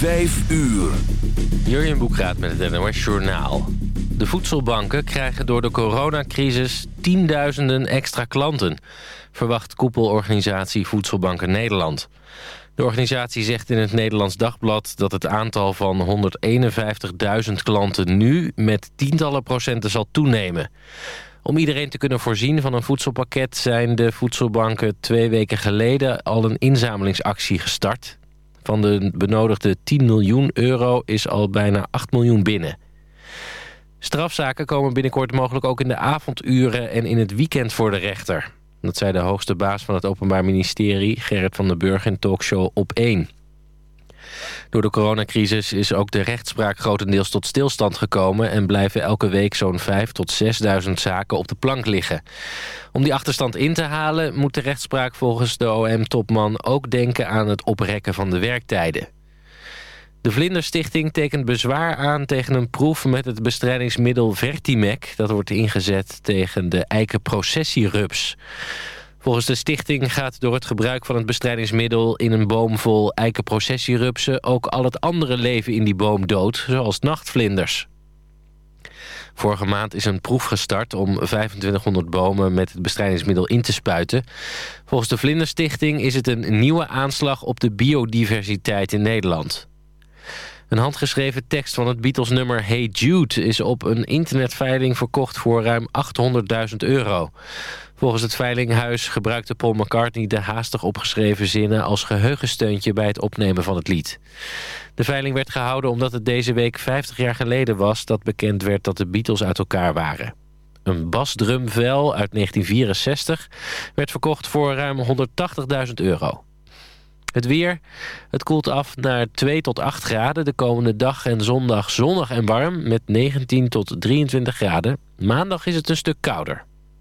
Vijf uur. Jurjen Boekraat met het NOS Journaal. De voedselbanken krijgen door de coronacrisis tienduizenden extra klanten... verwacht koepelorganisatie Voedselbanken Nederland. De organisatie zegt in het Nederlands Dagblad... dat het aantal van 151.000 klanten nu met tientallen procenten zal toenemen. Om iedereen te kunnen voorzien van een voedselpakket... zijn de voedselbanken twee weken geleden al een inzamelingsactie gestart... Van de benodigde 10 miljoen euro is al bijna 8 miljoen binnen. Strafzaken komen binnenkort mogelijk ook in de avonduren en in het weekend voor de rechter. Dat zei de hoogste baas van het Openbaar Ministerie, Gerrit van den Burg, in talkshow Op 1. Door de coronacrisis is ook de rechtspraak grotendeels tot stilstand gekomen... en blijven elke week zo'n 5 tot 6.000 zaken op de plank liggen. Om die achterstand in te halen moet de rechtspraak volgens de OM-topman... ook denken aan het oprekken van de werktijden. De Vlinderstichting tekent bezwaar aan tegen een proef met het bestrijdingsmiddel Vertimec... dat wordt ingezet tegen de eikenprocessierups. Volgens de stichting gaat door het gebruik van het bestrijdingsmiddel... in een boom vol eikenprocessierupsen ook al het andere leven in die boom dood... zoals nachtvlinders. Vorige maand is een proef gestart om 2500 bomen met het bestrijdingsmiddel in te spuiten. Volgens de Vlinderstichting is het een nieuwe aanslag op de biodiversiteit in Nederland. Een handgeschreven tekst van het Beatles-nummer Hey Jude... is op een internetveiling verkocht voor ruim 800.000 euro. Volgens het veilinghuis gebruikte Paul McCartney de haastig opgeschreven zinnen... als geheugensteuntje bij het opnemen van het lied. De veiling werd gehouden omdat het deze week 50 jaar geleden was... dat bekend werd dat de Beatles uit elkaar waren. Een basdrumvel uit 1964 werd verkocht voor ruim 180.000 euro. Het weer. Het koelt af naar 2 tot 8 graden. De komende dag en zondag zonnig en warm met 19 tot 23 graden. Maandag is het een stuk kouder.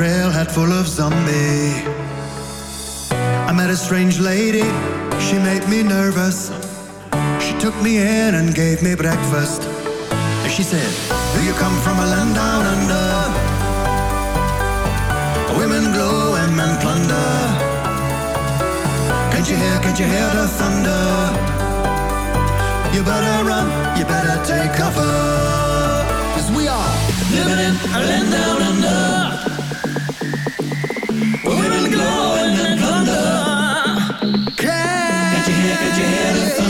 trailhead full of zombie I met a strange lady, she made me nervous. She took me in and gave me breakfast. And she said, do you come from a land down under? Women glow and men plunder. Can't you hear, can't you hear the thunder? You better run, you better take cover. Cause we are living in a land down under. and dan Catch your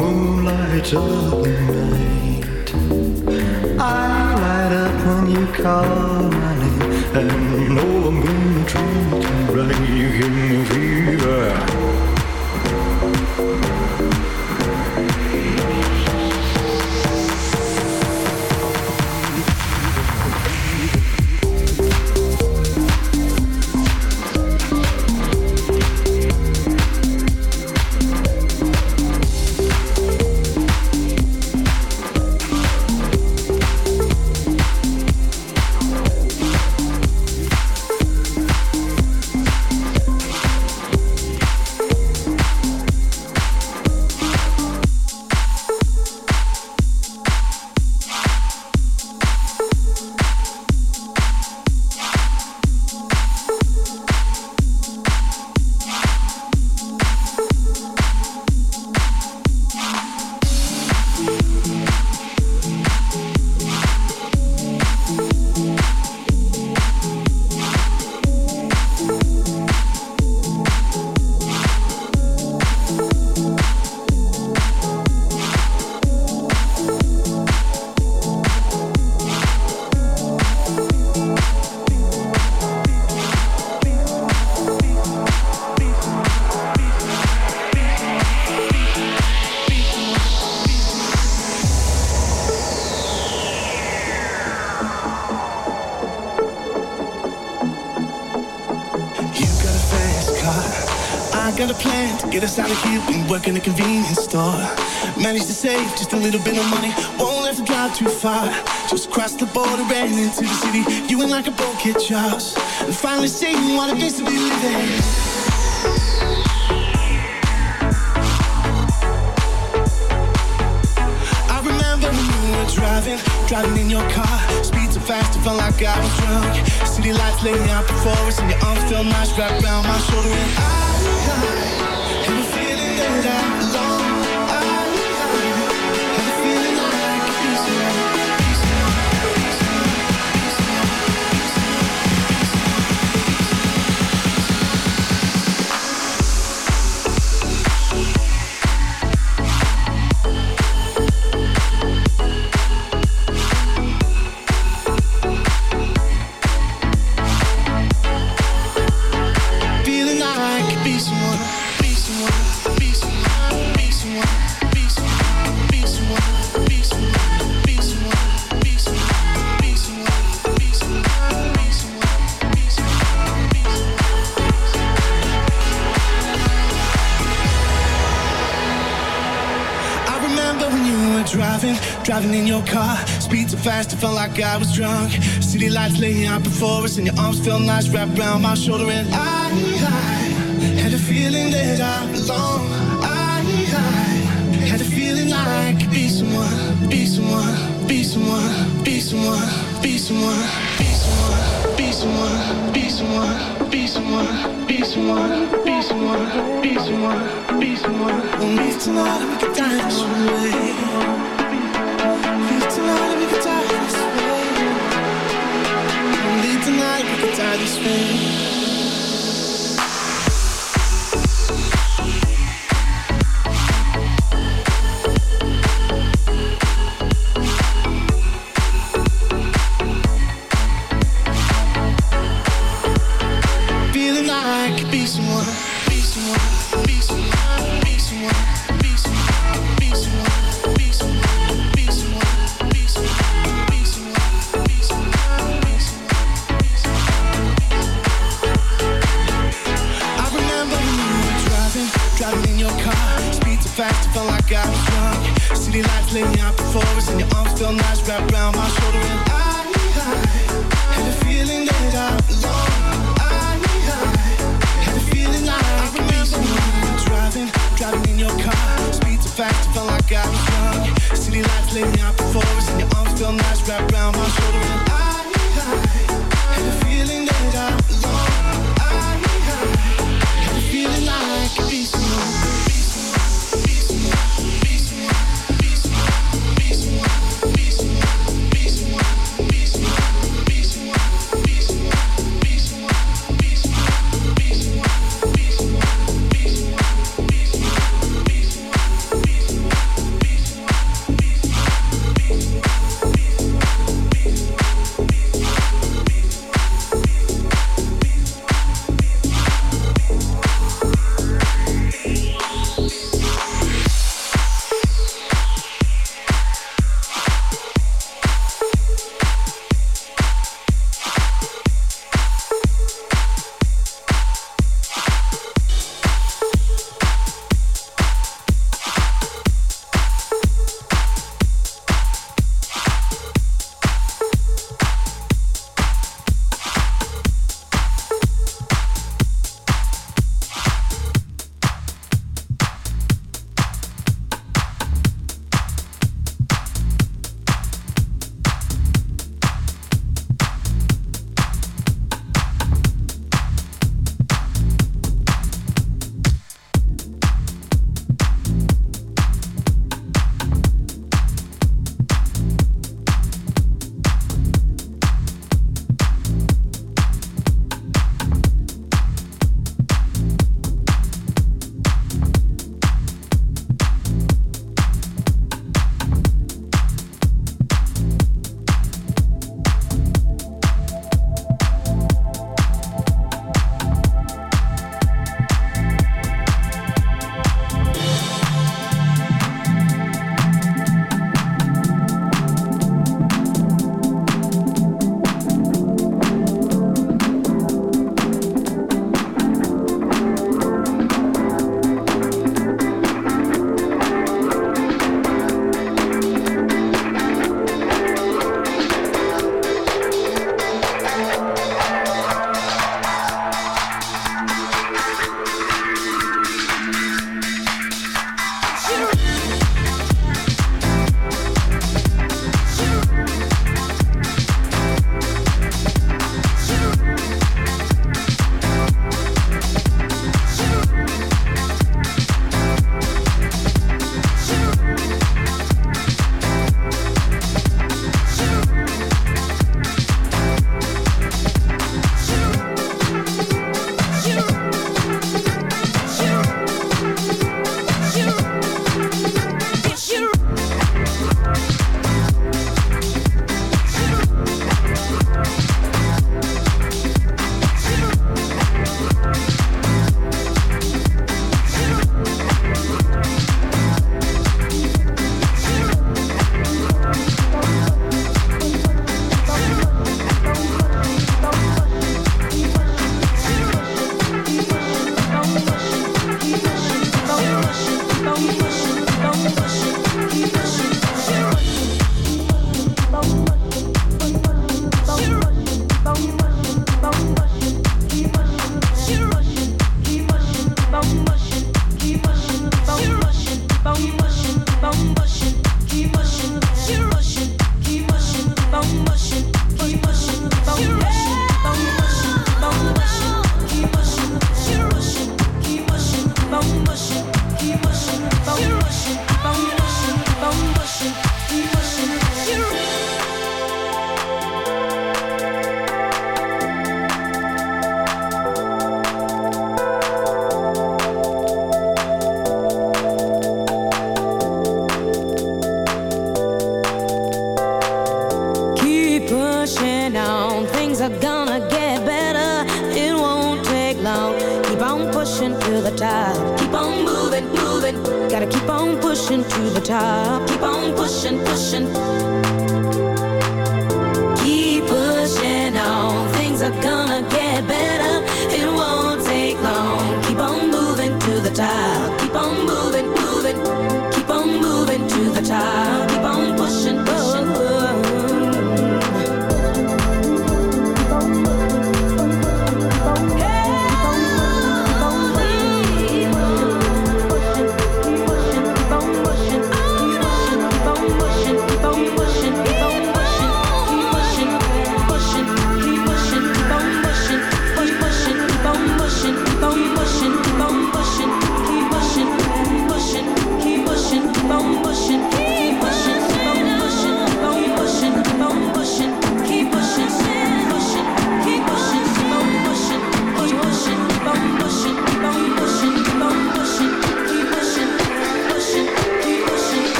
Moonlight of the night. I light up when you call my name, and no know I'm gonna treat you right. You give me fever. work in a convenience store. Managed to save just a little bit of money. Won't have to drive too far. Just crossed the border and into the city. You ain't like a boat kid, Charles. And finally seeing what it means to be living. I remember when we were driving, driving in your car. Speed too fast, it felt like I was drunk. City lights laying out before us, and your arms felt nice wrapped around my shoulder. And I, I down. fast, it felt like I was drunk. City lights lay out before us, and your arms felt nice wrapped around my shoulder. And I, I had a feeling that I belong. I, I had a feeling I could be someone, be someone, be someone, be someone, be someone, be someone, be someone, be someone, be someone, be someone, be someone, be someone, be someone. We'll meet tonight and we can dance away. atmosphere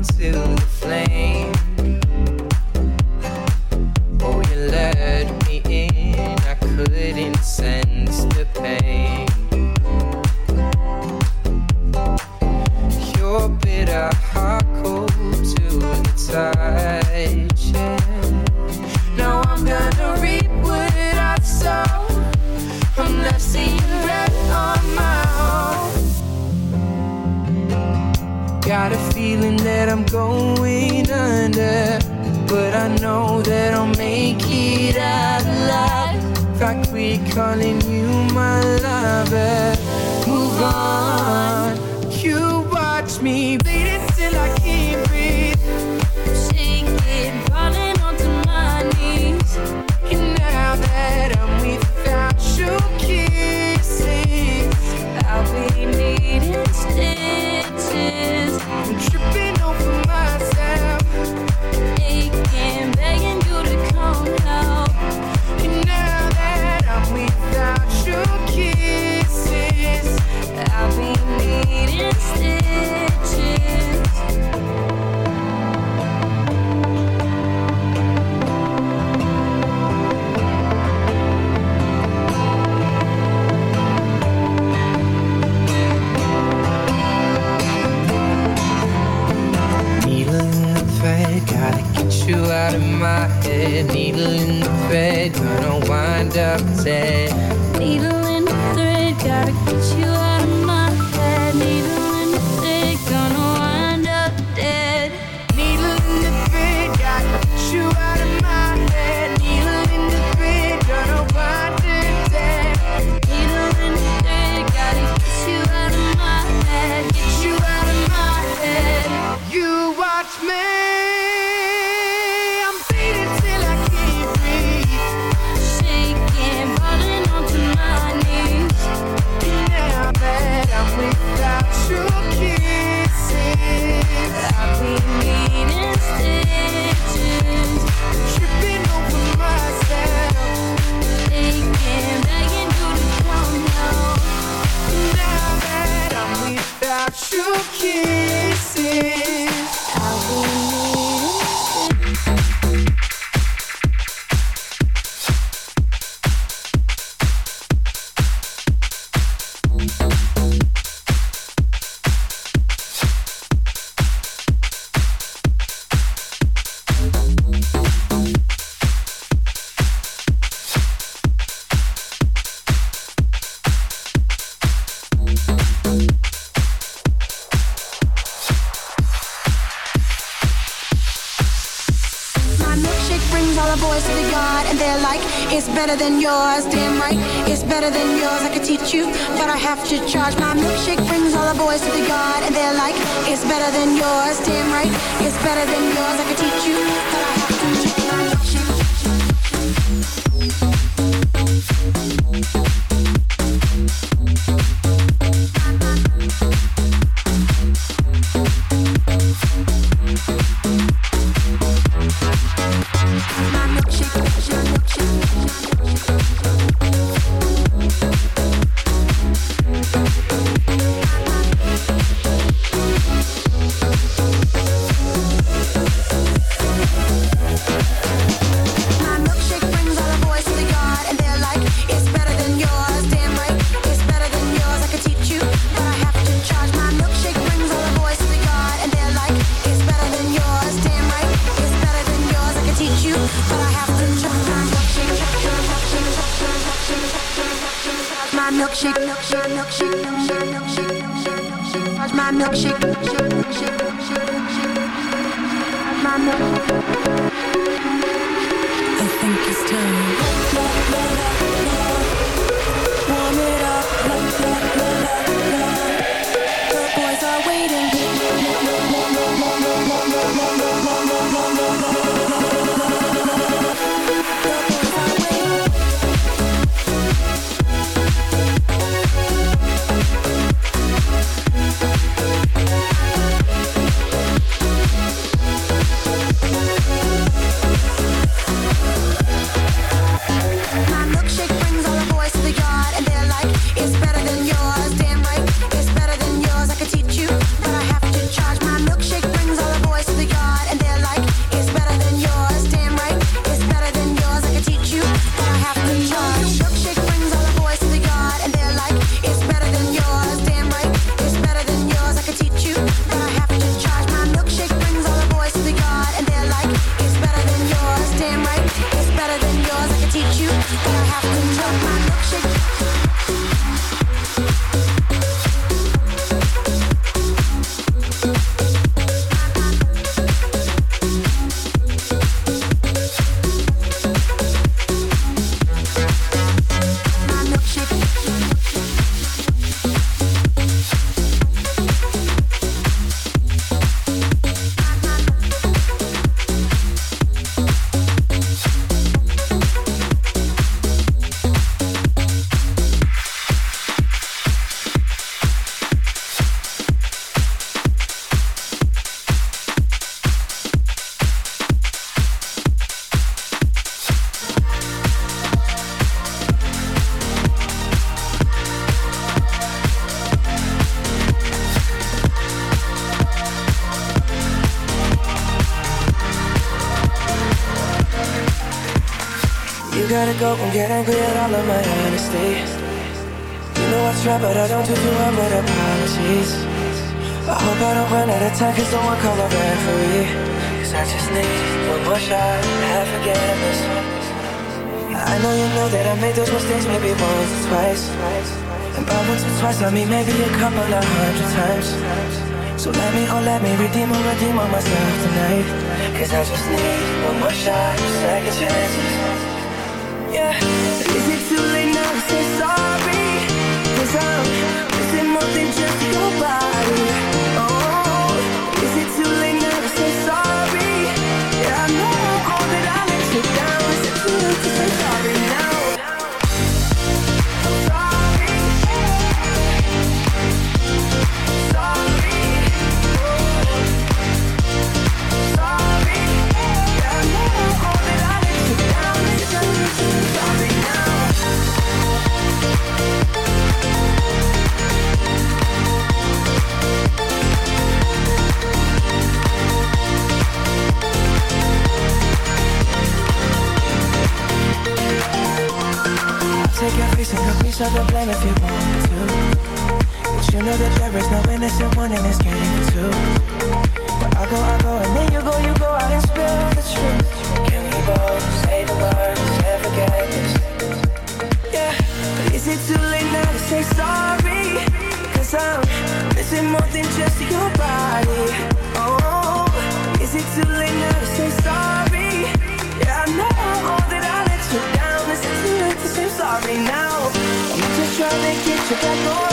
Got a It's better than yours, damn right. It's better than yours. I can teach you get angry at all of my honesty. You know I try, but I don't do too well with apologies. I hope I don't run out of time, cause someone call a referee. Cause I just need one more shot, have forgiveness. I know you know that I made those mistakes maybe once or twice. And by once or twice, I mean maybe a couple of hundred times. So let me, oh let me redeem or redeem on myself tonight. Cause I just need one more shot, second chances. Cause I'm missing more than just your body. If you want to. But you know that there is no innocent one in this game too. But I go, I go, and then you go, you go out and spill the truth. Can we both say the words and forget this? Yeah, but is it too late now to say sorry? Cause I'm missing more than just your body. To get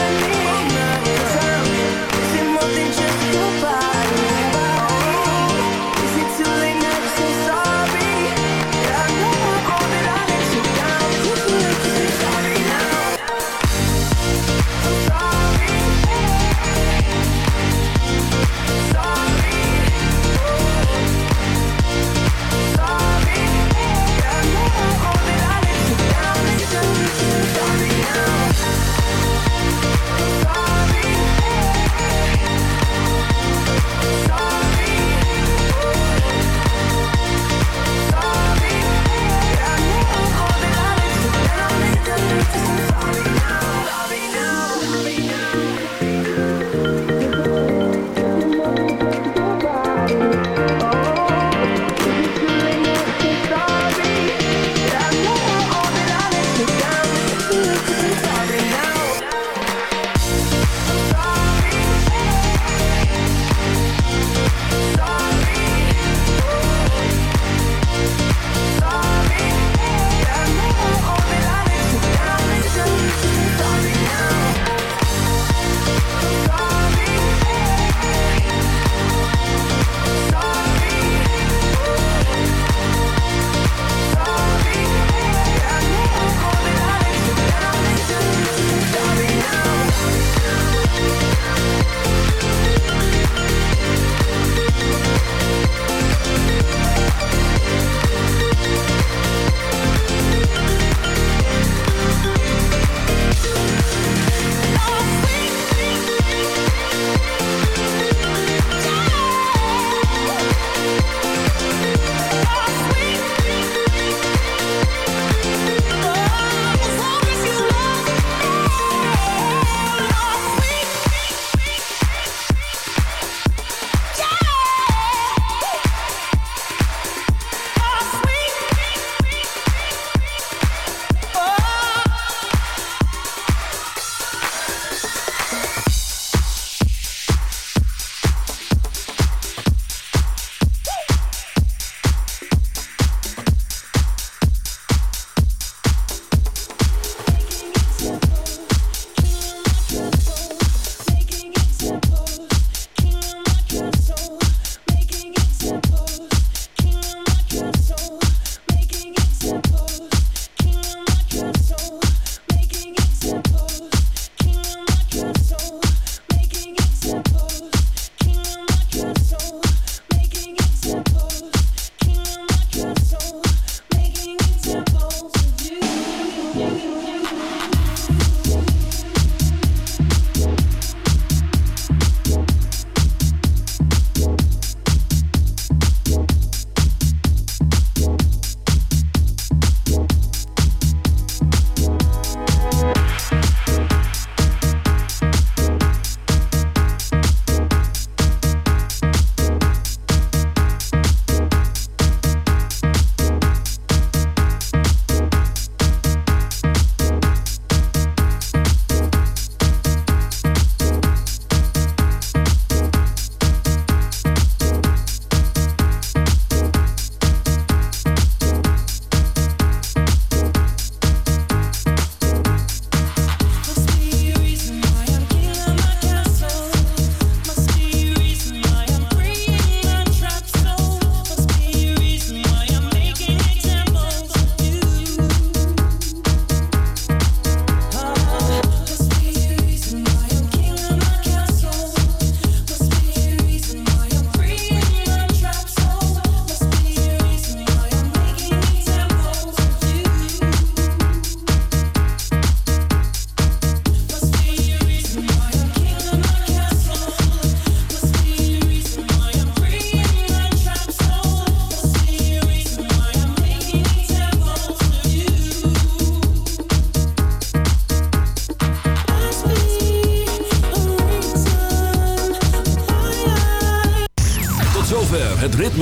Yeah.